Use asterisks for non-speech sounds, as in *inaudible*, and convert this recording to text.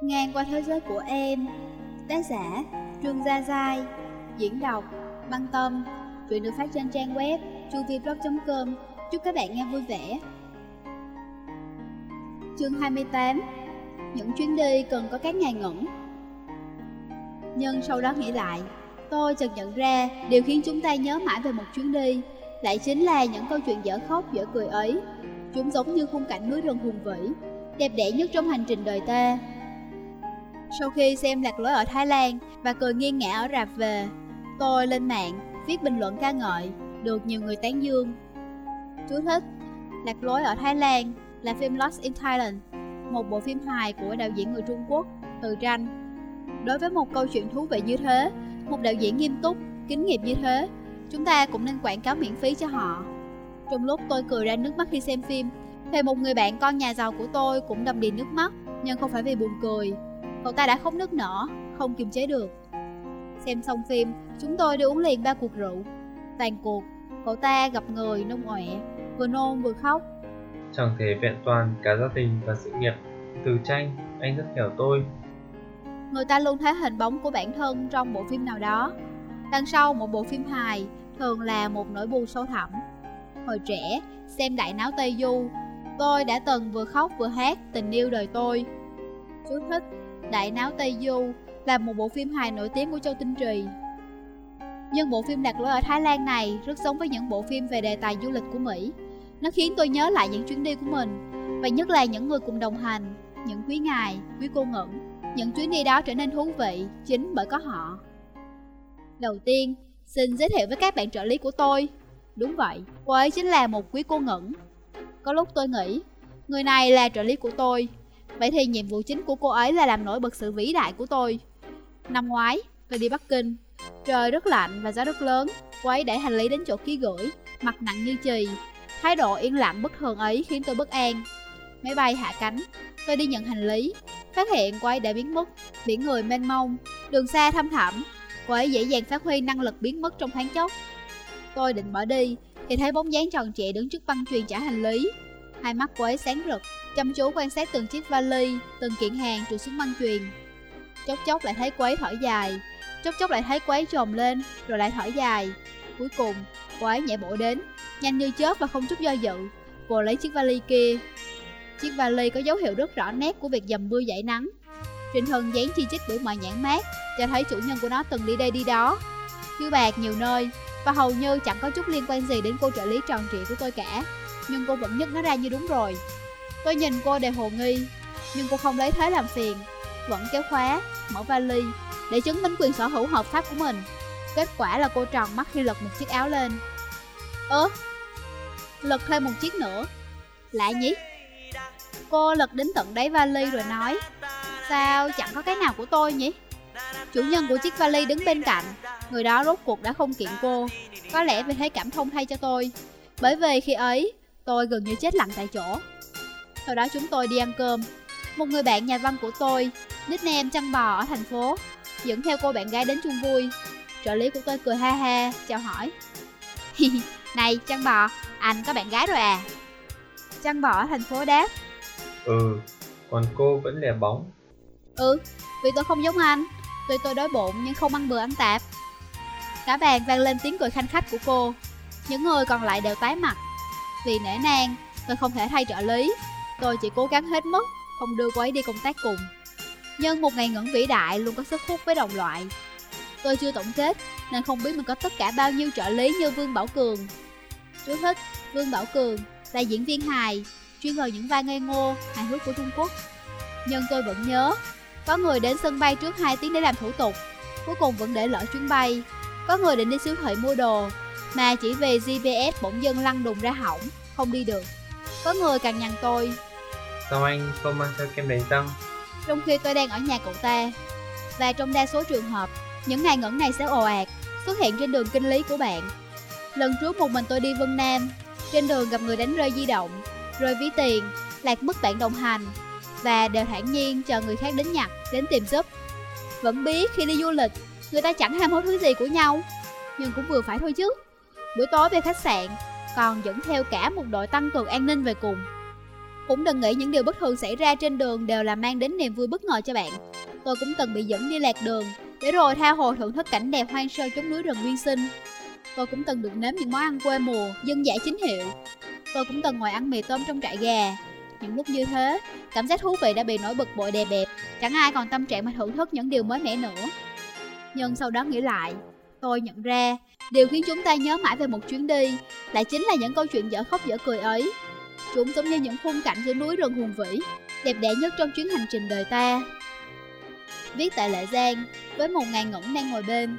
Ngang qua thế giới của em. Tác giả, Trương Gia Giai. Diễn đọc, Băng Tâm. Chuyện được phát trên trang web chuviblog.com Chúc các bạn nghe vui vẻ. Chương 28 Những chuyến đi cần có các ngày ngẩn. Nhưng sau đó nghĩ lại, Tôi chợt nhận ra Điều khiến chúng ta nhớ mãi về một chuyến đi Lại chính là những câu chuyện dở khóc, dở cười ấy. Chúng giống như khung cảnh núi rừng hùng vĩ, Đẹp đẽ nhất trong hành trình đời ta sau khi xem lạc lối ở Thái Lan và cười nghiêng ngã ở rạp về, tôi lên mạng viết bình luận ca ngợi, được nhiều người tán dương. Chú thích Lạc lối ở Thái Lan là phim Lost in Thailand, một bộ phim hài của đạo diễn người Trung Quốc, Từ Tranh. Đối với một câu chuyện thú vị như thế, một đạo diễn nghiêm túc, kính nghiệp như thế, chúng ta cũng nên quảng cáo miễn phí cho họ. Trong lúc tôi cười ra nước mắt khi xem phim, thì một người bạn con nhà giàu của tôi cũng đầm đìa nước mắt, nhưng không phải vì buồn cười, Cậu ta đã khóc nức nở, không kiềm chế được. Xem xong phim, chúng tôi đi uống liền ba cuộc rượu. Tàn cuộc, cậu ta gặp người nôn ọe Vừa nôn vừa khóc. Chẳng thể vẹn toàn cả gia đình và sự nghiệp Từ tranh, anh rất hiểu tôi. Người ta luôn thấy hình bóng của bản thân trong bộ phim nào đó. Đằng sau một bộ phim hài Thường là một nỗi buồn sâu thẳm. Hồi trẻ, xem Đại Náo Tây Du Tôi đã từng vừa khóc vừa hát tình yêu đời tôi. Chú thích Đại Náo Tây Du là một bộ phim hài nổi tiếng của Châu Tinh Trì. Nhưng bộ phim đặt lối ở Thái Lan này rất giống với những bộ phim về đề tài du lịch của Mỹ. Nó khiến tôi nhớ lại những chuyến đi của mình, và nhất là những người cùng đồng hành, những quý ngài, quý cô ngẩn. Những chuyến đi đó trở nên thú vị chính bởi có họ. Đầu tiên, xin giới thiệu với các bạn trợ lý của tôi. Đúng vậy, cô ấy chính là một quý cô ngẩn. Có lúc tôi nghĩ, người này là trợ lý của tôi, Vậy thì nhiệm vụ chính của cô ấy là làm nổi bật sự vĩ đại của tôi. Năm ngoái, tôi đi Bắc Kinh. Trời rất lạnh và gió rất lớn. Cô ấy để hành lý đến chỗ ký gửi Mặt nặng như chì. Thái độ yên lặng bất thường ấy khiến tôi bất an. Máy bay hạ cánh Tôi đi nhận hành lý. Phát hiện cô ấy đã biến mất Biển người mênh mông. Đường xa thăm thẳm Cô ấy dễ dàng phát huy năng lực biến mất trong thoáng chốc. Tôi định bỏ đi Thì thấy bóng dáng tròn trịa đứng trước băng truyền trả hành lý. Hai mắt cô ấy sáng rực chăm chú quan sát từng chiếc vali, từng kiện hàng trượt xuống băng truyền. Chốc chốc lại thấy quấy thở dài, chốc chốc lại thấy quấy trồm lên, rồi lại thở dài. Cuối cùng, quấy nhảy bộ đến, nhanh như chớp và không chút do dự, vồ lấy chiếc vali kia. Chiếc vali có dấu hiệu rất rõ nét của việc dầm mưa giải nắng. Trịnh thân dán chi chít biểu mọi nhãn mát, cho thấy chủ nhân của nó từng đi đây đi đó. Phiếu bạc nhiều nơi, và hầu như chẳng có chút liên quan gì đến cô trợ lý tròn trịa của tôi cả. Nhưng cô vẫn nhấc nó ra như đúng rồi. Tôi nhìn cô đầy hồ nghi Nhưng cô không lấy thế làm phiền. Vẫn kéo khóa, mở vali Để chứng minh quyền sở hữu hợp pháp của mình. Kết quả là cô tròn mắt khi lật một chiếc áo lên. Ơ Lật thêm một chiếc nữa. Lạ nhỉ? Cô lật đến tận đáy vali rồi nói Sao chẳng có cái nào của tôi nhỉ? Chủ nhân của chiếc vali đứng bên cạnh. Người đó rốt cuộc đã không kiện cô. Có lẽ vì thấy cảm thông thay cho tôi. Bởi vì khi ấy Tôi gần như chết lặng tại chỗ sau đó chúng tôi đi ăn cơm. Một người bạn nhà văn của tôi Nickname chăn bò ở thành phố Dẫn theo cô bạn gái đến chung vui. Trợ lý của tôi cười ha ha Chào hỏi. *laughs* Này chăn bò Anh có bạn gái rồi à? Chăn bò ở thành phố đáp. Ừ Còn cô vẫn lẻ bóng. Ừ Vì tôi không giống anh Tuy tôi đói bụng nhưng không ăn bừa ăn tạp. Cả bàn vang lên tiếng cười khanh khách của cô. Những người còn lại đều tái mặt. Vì nể nang Tôi không thể thay trợ lý Tôi chỉ cố gắng hết mức, không đưa cô ấy đi công tác cùng. Nhưng một ngày ngẩn vĩ đại luôn có sức hút với đồng loại. Tôi chưa tổng kết, nên không biết mình có tất cả bao nhiêu trợ lý như Vương Bảo Cường. Chú thích, Vương Bảo Cường là diễn viên hài, chuyên vào những vai ngây ngô, hài hước của Trung Quốc. Nhưng tôi vẫn nhớ, có người đến sân bay trước 2 tiếng để làm thủ tục, cuối cùng vẫn để lỡ chuyến bay. Có người định đi siêu thị mua đồ, mà chỉ vì GPS bỗng dưng lăn đùng ra hỏng, không đi được. Có người càng nhằn tôi, Sao anh không mang theo kem đánh răng? Trong khi tôi đang ở nhà cậu ta, Và trong đa số trường hợp, Những ngày ngẩn này sẽ ồ ạt, Xuất hiện trên đường kinh lý của bạn. Lần trước một mình tôi đi Vân Nam, Trên đường gặp người đánh rơi di động, Rơi ví tiền, Lạc mất bạn đồng hành, Và đều thản nhiên chờ người khác đến nhặt, Đến tìm giúp. Vẫn biết khi đi du lịch, Người ta chẳng ham hố thứ gì của nhau, Nhưng cũng vừa phải thôi chứ. Buổi tối về khách sạn, Còn dẫn theo cả một đội tăng cường an ninh về cùng. Cũng đừng nghĩ những điều bất thường xảy ra trên đường đều là mang đến niềm vui bất ngờ cho bạn. Tôi cũng từng bị dẫn đi lạc đường, để rồi tha hồ thưởng thức cảnh đẹp hoang sơ chốn núi rừng nguyên sinh. Tôi cũng từng được nếm những món ăn quê mùa, dân dã chính hiệu. Tôi cũng từng ngồi ăn mì tôm trong trại gà. Những lúc như thế, cảm giác thú vị đã bị nổi bật bội đè bẹp, chẳng ai còn tâm trạng mà thưởng thức những điều mới mẻ nữa. Nhưng sau đó nghĩ lại, tôi nhận ra, điều khiến chúng ta nhớ mãi về một chuyến đi lại chính là những câu chuyện dở khóc dở cười ấy. Chúng giống như những khung cảnh giữa núi rừng hùng vĩ, đẹp đẽ nhất trong chuyến hành trình đời ta. Viết tại Lệ Giang, với một ngàn ngẩn đang ngồi bên,